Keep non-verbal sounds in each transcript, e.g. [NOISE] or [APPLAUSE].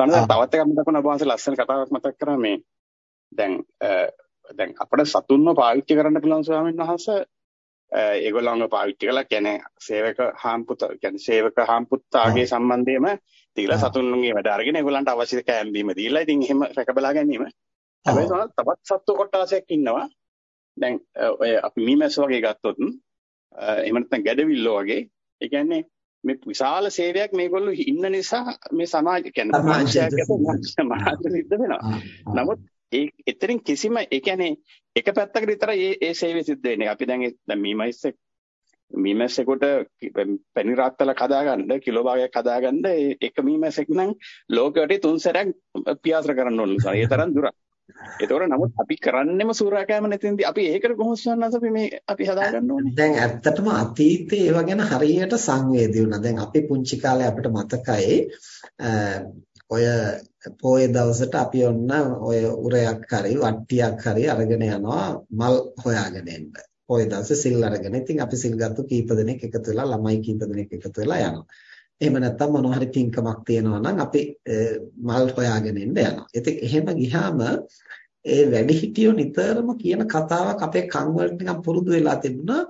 තවන තවත් එකක් මතක් වුණා ඔබ ලස්සන කතාවක් මතක් කරා මේ. දැන් දැන් අපිට සතුන්ව පාවිච්චි කරන්න පුළුවන් ස්වාමීන් වහන්සේ ඒගොල්ලන්ව පාවිච්චි කළා. කියන්නේ සේවක හාම්පුත කියන්නේ සේවක හාම්පුත්තාගේ සම්බන්ධයම තියලා සතුන්ගේ වැඩ අරගෙන ඒගොල්ලන්ට අවශ්‍ය කෑම බීම දීලා ඉතින් එහෙම රැක බලා ගැනීම. හැබැයි තවත් සත්තු කොටසක් ඉන්නවා. දැන් ඔය අපි මීමැස්ස වගේ ගත්තොත් එහෙම නැත්නම් ගැඩවිල්ලෝ වගේ ඒ කියන්නේ මේ විශාල සේවයක් මේගොල්ලෝ ඉන්න නිසා මේ සමාජ කියන්නේ සමාජයක් සමාජ සිද්ධ වෙනවා. [LAUGHS] නමුත් ඒ එතරින් කිසිම ඒ කියන්නේ එක පැත්තකට විතරයි මේ මේ සේවය සිද්ධ වෙන්නේ. අපි දැන් දැන් මීමැස්ස මීමැස්සෙකුට පැණි රාත්තලක් හදාගන්න කිලෝ භාගයක් හදාගන්න එක මීමැස්සෙක් නම් ලෝකෙට තුන් සැරයක් පියාසර කරන්න ඕන නිසා. ඒ තරම් දුරක්. ඒතකොට නමුත් අපි කරන්නෙම සූරාකෑම නැතිඳි අපි ඒකට කොහොමද සන්නස අපි මේ අපි හදාගන්න ඕනේ. දැන් ඇත්තටම අතීතයේ ඒව ගැන හරියට සංවේදී වුණා. දැන් අපි පුංචි කාලේ අපිට මතකයි ඔය පොයේ දවසට අපි ඔන්න ඔය උරයක් හරි වට්ටියක් හරි අරගෙන යනවා මල් හොයාගෙන එන්න. පොයේ දවසේ සිල් අරගෙන. ඉතින් අපි සිල් ගත්තු කීප දෙනෙක් එකතු වෙලා ළමයි කීප දෙනෙක් එකතු වෙලා යනවා. එහෙම නැත්නම් මොනවා හරි පින්කමක් තියෙනවා නම් අපි මල් හොයාගෙන ඉන්න යනවා. ඉතින් එහෙම ගියාම ඒ වැඩිහිටියෝ නිතරම කියන කතාවක් අපේ කන් වලට නිකන් පුරුදු වෙලා තිබුණා.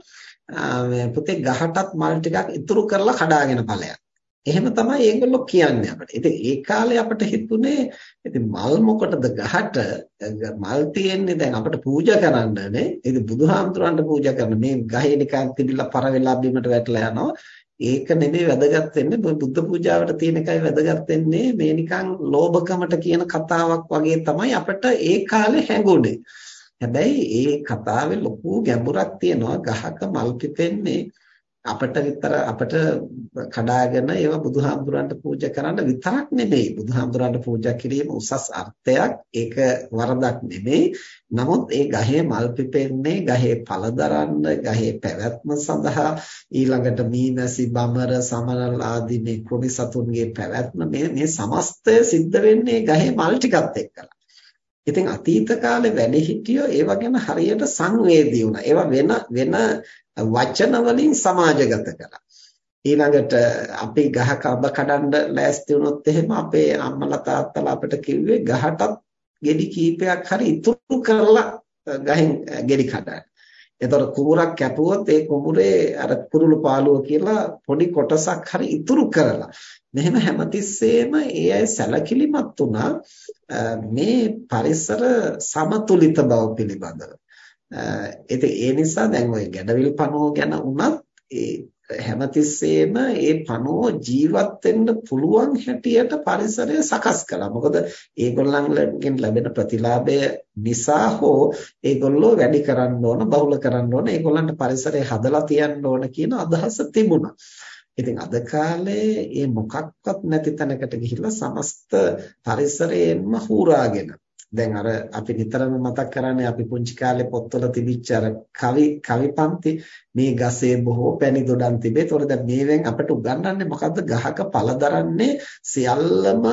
පුතේ ගහටත් මල් ටිකක් ඉතුරු කරලා කඩාගෙන ඵලයක්. එහෙම තමයි ඒගොල්ලෝ කියන්නේ අපිට. ඉතින් ඒ කාලේ අපිට හිතුනේ ඉතින් මල් මොකටද ගහට මල් තියෙන්නේ දැන් අපිට පූජා කරන්නනේ. ඉතින් බුදුහාමුදුරන්ට පූජා කරන මේ ගහේ නිකන් තිබිලා පර වෙලා බිමට වැටලා යනවා. ඒක නෙමෙයි වැදගත් වෙන්නේ. බුද්ධ පූජාවට තියෙන එකයි වැදගත් වෙන්නේ. මේ නිකන් ලෝභකමට කියන කතාවක් වගේ තමයි අපිට ඒ කාලේ හැඟුනේ. හැබැයි ඒ කතාවේ ලොකු ගැඹුරක් තියෙනවා. ගහක මල් පිපෙන්නේ අපිට විතර අපිට කඩාගෙන ඒවා බුදුහාමුදුරන්ට පූජා කරන්න විතරක් නෙමෙයි. බුදුහාමුදුරන්ට පූජා කිරීම උසස් අර්ථයක්. ඒක වරදක් නෙමෙයි. නමුත් ඒ ගහේ මල් පිපෙන්නේ ගහේ ඵල දරන්න ගහේ පැවැත්ම සඳහා ඊළඟට මීමැසි බමර සමනල් ආදී මේ කුමි සතුන්ගේ පැවැත්ම මේ මේ සමස්තය සිද්ධ වෙන්නේ ගහේ මල් ටිකත් එක්කලා. ඉතින් අතීත කාලේ වැඩ හිටියෝ ඒව ගැන හරියට සංවේදී වුණා. ඒවා වෙන වෙන වචන වලින් සමාජගත කළා. ඊළඟට අපි ගහක අබ කඩන්න ලෑස්ති වුණොත් එහෙම අපේ අම්මලා තාත්තලා අපිට කිව්වේ ගහටත් ගෙඩි කීපයක් හරි ඉතුරු කරලා ගහෙන් ගෙඩි කඩන්න. එතකොට කුඹුරක් කැපුවොත් ඒ කුඹුරේ අර කුරුළු පාළුව කියලා පොඩි කොටසක් හරි ඉතුරු කරලා මෙහෙම හැමතිස්සෙම ඒ අය සැලකිලිමත් වුණා මේ පරිසර සමතුලිත බව පිළිබඳව. ඉතින් ඒ නිසා දැන් ওই ගැඩවිල් පණුව ගැන වුණත් ඒ හැමතිස්සෙම ඒ පණුව ජීවත් වෙන්න පුළුවන් හැටියට පරිසරය සකස් කළා. මොකද ඒගොල්ලන්ගෙන් ලැබෙන ප්‍රතිලාභය නිසා හෝ ඒගොල්ලෝ වැඩි කරන්න ඕන, බහුල කරන්න ඕන, ඒගොල්ලන්ට පරිසරය හදලා තියන්න ඕන කියන අදහස තිබුණා. ඉතින් අද කාලේ මේ මොකක්වත් නැති තැනකට ගිහිල්ලා සමස්ත පරිසරයෙන්ම හූරාගෙන දැන් අර අපි නිතරම මතක් කරන්නේ අපි පුංචි කාලේ පොත්වල තිබිච්ච අර කවි කවිපන්ති මේ ගසේ බොහෝ පැණි දොඩම් තිබේ. ඒතකොට දැන් මේවෙන් අපට උගන්වන්නේ මොකද්ද? ගහක පළ දරන්නේ සියල්ලම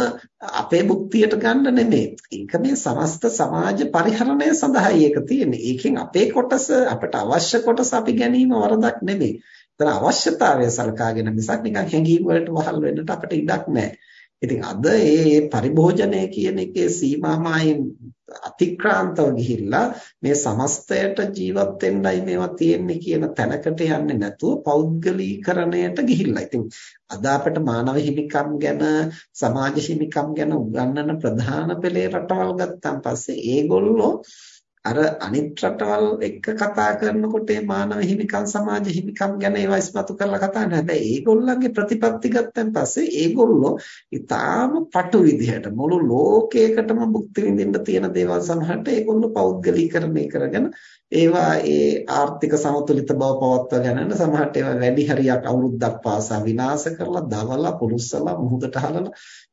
අපේ භුක්තියට ගන්න නෙමෙයි. ඒක මේ සමස්ත සමාජ පරිහරණය සඳහායි ඒක තියෙන්නේ. ඒකෙන් අපේ කොටස අපට අවශ්‍ය කොටස අපි ගැනීම වරදක් නෙමෙයි. ඒතර අවශ්‍යතාවය සලකාගෙන මිසක් නිකන් හැංගීම් වලට වහල් වෙන්නට අපිට ඉඩක් නැහැ. ඉතින් අද මේ පරිභෝජනය කියන එකේ සීමාමායින් අතික්‍රාන්තව ගිහිල්ලා මේ සමස්තයට ජීවත් වෙන්නයි මේවා තියෙන්නේ කියන තැනකට යන්නේ නැතුව පෞද්ගලීකරණයට ගිහිල්ලා. ඉතින් අද අපට මානව හිමිකම් ගැන සමාජ හිමිකම් ගැන උගන්වන ප්‍රධාන පෙළේ රටවල් ගත්තාන් පස්සේ ඒගොල්ලෝ අර අනිත් රටවල් එක්ක කතා කරනකොට මේ මානව හිමිකම් සමාජ හිමිකම් ගැන ඒවා ඉස්මතු කරලා කතා කරනවා. හැබැයි ඒගොල්ලන්ගේ ප්‍රතිපත්ති ගත්තන් පස්සේ ඒගොල්ලෝ ඊටාම පටු විදිහට මුළු ලෝකයකටම භුක්ති විඳින්න තියෙන දේවල් සමහරට ඒගොල්ලෝ පෞද්ගලීකරණය කරගෙන ඒවා ඒ ආර්ථික සමතුලිත බව පවත්වාගෙන යන සමහරට ඒවා වැඩි හරියක් අවුරුද්දක් පාසා විනාශ කරලා දවලා පුරුස්සලා මුහුදට හලලා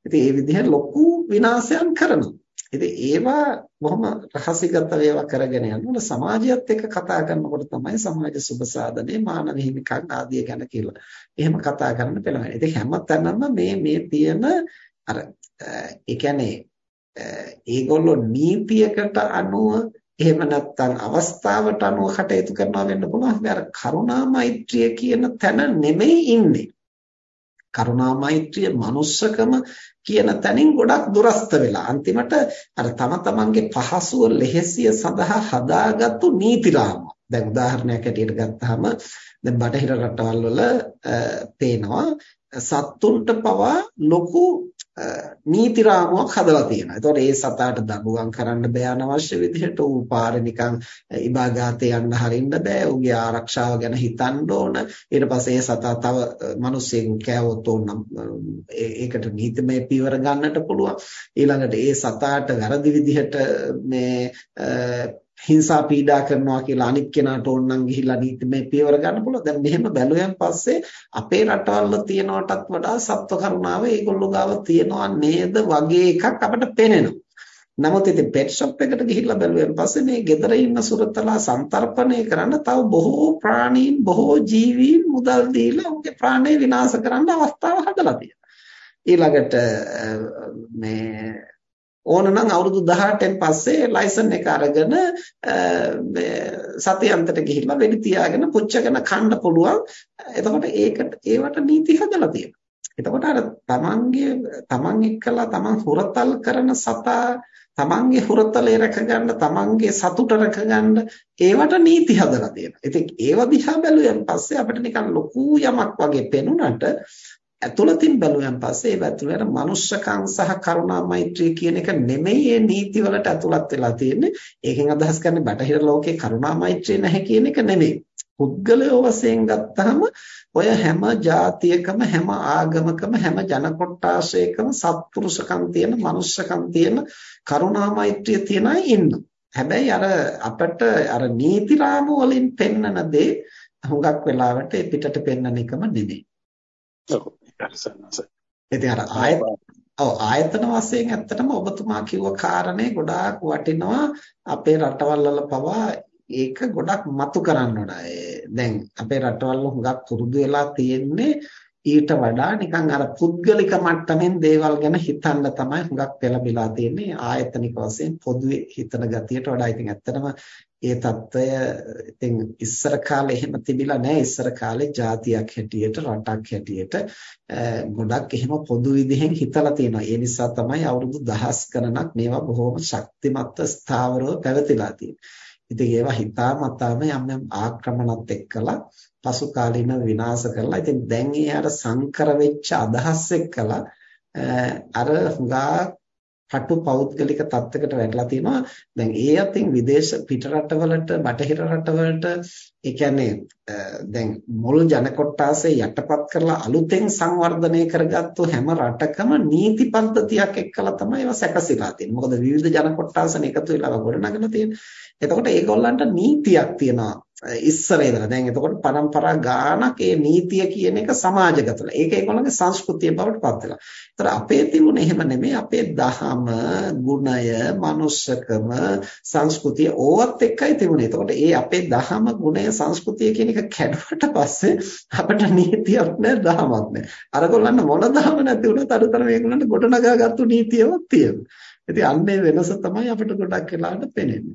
ඉතින් ඒ විදිහට ලොකු විනාශයන් කරනවා. ඉතින් ඒවා බොහොම රහසිගත ඒවා කරගෙන යනකොට සමාජයත් එක්ක කතා කරනකොට තමයි සමාජ සුබ සාධනේ මානව හිමිකම් ආදිය ගැන කියලා. එහෙම කතා කරන්න පෙළඹෙන. ඉතින් හැමතැනම මේ මේ තියෙන අර ඒ කියන්නේ ඒගොල්ලෝ නීතියකට අනුව එහෙම නැත්නම් අවස්ථාවට අනුව කටයුතු කරනවා වෙන්න පුළුවන්. හැබැයි අර කරුණා මෛත්‍රිය කියන තැන නෙමෙයි ඉන්නේ. කරුණා මෛත්‍රිය මනුස්සකම කියන තැනින් ගොඩක් දුරස්ත වෙලා අන්තිමට අර තම තමන්ගේ පහසුව ලෙහෙසිය සඳහා හදාගත්තු නීති රාමුව. දැන් උදාහරණයක් ඇටියට ගත්තාම දැන් බටහිර රටවල් වල පේනවා සත්තුන්ට පවා ලොකු නීති රාමුවක් හදලා තියෙනවා. ඒතකොට ඒ සතාට දඬුවම් කරන්න බෑ අනවශ්‍ය විදිහට ඌ පාරේ නිකන් ඉබාගාතේ යන්න හරින්න බෑ. ඌගේ ආරක්ෂාව ගැන හිතන්න ඕන. ඊට පස්සේ ඒ සතා තව මිනිස්සෙකු කෑවොත් ඕනම් ඒකට නීතිමය පියවර ගන්නට පුළුවන්. ඊළඟට ඒ සතාට වැරදි විදිහට මේ හිංසා පීඩා කරනවා කියලා අනිත් කෙනාට ඕනනම් ගිහිල්ලා නීතිමය පියවර ගන්න පුළුවන්. දැන් මෙහෙම බැලුවෙන් පස්සේ අපේ රටවල තියනවටත් වඩා සත්ව කරුණාව ඒගොල්ලෝ ගාව තියනවා නේද වගේ එකක් අපිට පේනෙනවා. නමුත් ඉතින් පෙට් ෂොප් එකට ගිහිල්ලා බැලුවෙන් පස්සේ මේ ගෙදර ඉන්න සුරතලා සංතරපණය කරන්න තව බොහෝ ප්‍රාණීන් බොහෝ ජීවීන් මුදල් දීලා උන්ගේ ප්‍රාණය විනාශ කරන්න අවස්ථාව හදලා තියෙනවා. ඊළඟට මේ ඕනනම් අවුරුදු 18න් පස්සේ ලයිසන් එක අරගෙන සතියන්තට ගිහිල්ලා වෙඩි තියාගෙන පුච්චගෙන කන්න පුළුවන්. එතකොට ඒකට ඒවට නීති හදලා තියෙනවා. එතකොට අර තමන්ගේ තමන් එක්කලා තමන් හොරතල් කරන සතා තමන්ගේ හොරතලේ රැකගන්න තමන්ගේ සතුට රැකගන්න ඒවට නීති හදලා තියෙනවා. ඉතින් ඒව දිහා බැලුවෙන් පස්සේ අපිට නිකන් ලොකු යමක් වගේ පෙනුනට ඇතුළතින් බැලුවෙන් පස්සේ ඒ ඇතුළේ අර මනුෂ්‍යකම් සහ කරුණා මෛත්‍රිය කියන එක නෙමෙයි මේ නීතිවලට ඇතුළත් වෙලා තියෙන්නේ. ඒකෙන් අදහස් කරන්නේ බටහිර ලෝකේ කරුණා මෛත්‍රිය නැහැ කියන එක නෙමෙයි. පුද්ගලයෝ වශයෙන් ගත්තාම ඔය හැම જાතියකම හැම ආගමකම හැම ජන කොට්ටාශයකම සත්පුරුෂකම් තියෙන මනුෂ්‍යකම් තියෙන කරුණා මෛත්‍රිය තියෙන අය ඉන්නවා. හැබැයි අර අපිට අර නීති රාමු වලින් පෙන්නන දේ හුඟක් වෙලාවට පිටට පෙන්නන එකම නෙමෙයි. ඉතින් අර ආයත ඔව් ආයතන වශයෙන් ඇත්තටම ඔබතුමා කිව්ව කාරණේ ගොඩාක් වටිනවා. අපේ රටවල් වල පවා ඒක ගොඩක් මතු කරන්න ඕනේ. දැන් අපේ රටවල් හුඟක් පුරුදු වෙලා තියෙන්නේ ඊට වඩා නිකන් අර පුද්ගලික මට්ටමින් දේවල් ගැන හිතන්න තමයි හුඟක් පෙළඹිලා තියෙන්නේ. ආයතනික වශයෙන් පොදුවේ හිතන ගතියට වඩා ඉතින් ඇත්තටම ඒ తত্ত্বය ඉතින් ඉස්සර කාලේ එහෙම තිබිලා නැහැ ඉස්සර කාලේ ජාතියක් හැටියට රටක් හැටියට ගොඩක් එහෙම පොදු විදිහෙන් හිතලා තියෙනවා. ඒ නිසා තමයි අවුරුදු දහස් ගණනක් මේවා බොහොම ශක්තිමත් ස්ථාවරව පැවතිලා තියෙන්නේ. ඉතින් ඒවා හිතාමතාම යම් යම් ආක්‍රමණත් එක්කලා පසු කාලීන විනාශ කරලා ඉතින් දැන් ඒ අර සංකර වෙච්ච අදහස් එක්කලා අර හුඟා කටු පෞද්ගලික තත්ත්වයකට වැටලා තිනවා. දැන් ඒ අතින් විදේශ පිට රටවලට බටහිර රටවලට ඒ කියන්නේ දැන් මුල් ජන කොට්ටාසේ යටපත් කරලා අලුතෙන් සංවර්ධනය කරගත්තු හැම රටකම නීති පද්ධතියක් එක්කලා තමයි ඒවා සැකසීලා තියෙන්නේ. මොකද විවිධ ජන කොට්ටාසන එකතු වෙලා ගොඩනගලා තියෙන්නේ. එතකොට ඒගොල්ලන්ට නීතියක් තියෙනවා. ඉස්සර ඉඳලා දැන් එතකොට પરම්පරා ගානක් ඒ නීතිය කියන එක සමාජගතලා. ඒක ඒගොල්ලන්ගේ සංස්කෘතිය බවට පත් වෙලා. ඒතර අපේ තිබුණ එහෙම නෙමෙයි අපේ දහම, ගුණය, manussකම, සංස්කෘතිය ඕවත් එක්කයි තිබුණේ. එතකොට ඒ අපේ දහම, ගුණය, සංස්කෘතිය කියන එක කැඩුවට පස්සේ අපිට නීතියක් නැහැ, දහමක් නැහැ. අරගොල්ලන්ට මොන දහම නැති වුණත් අරතර මේගොල්ලන්ට ගොඩනගාගත්තු නීතියවත් තියෙනවා. ඉතින් අන්නේ වෙනස තමයි අපිට ගොඩක් වෙලාවට පේන්නේ.